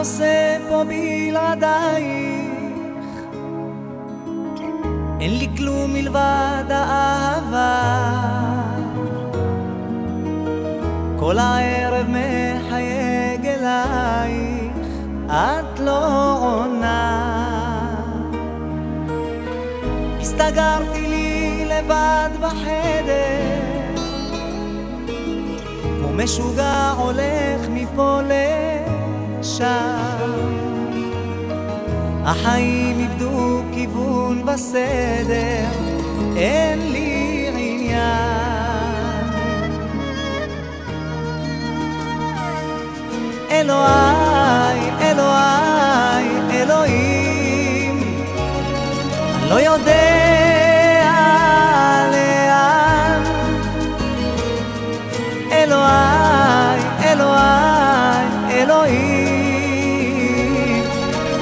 אעשה פה בלעדייך? אין לי כלום מלבד האהבה כל הערב מחייג אלייך, את לא עונה הסתגרתי לי לבד בחדר כמו משוגע החיים איבדו כיוון וסדר, אין לי עניין. אלוהי, אלוהי, אלוהים, אני לא יודע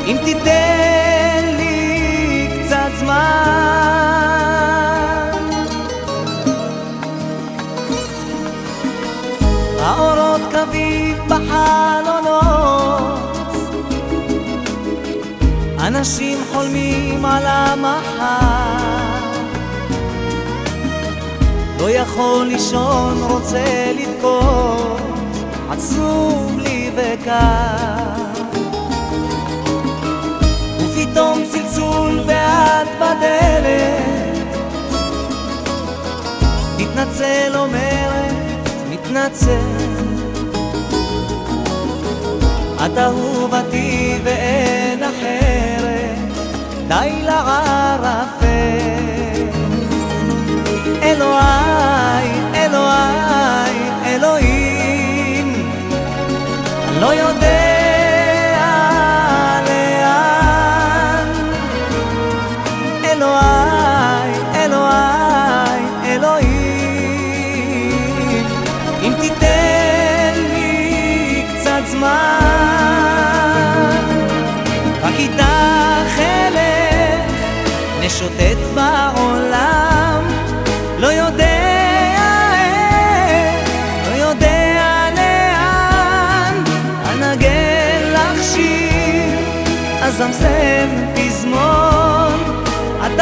אם תיתן לי קצת זמן. האורות קווים בחלונות, אנשים חולמים על המחר. לא יכול לישון, רוצה לבכות, עצוב לי וקר. תתנצל אומרת, מתנצל. את אהובתי ואין אחרת, די לערפל. תיתן לי קצת זמן, רק איתך אלך, נשוטט בעולם, לא יודע איך, לא יודע לאן, אנגן לך שיר, אזמזם פזמון, את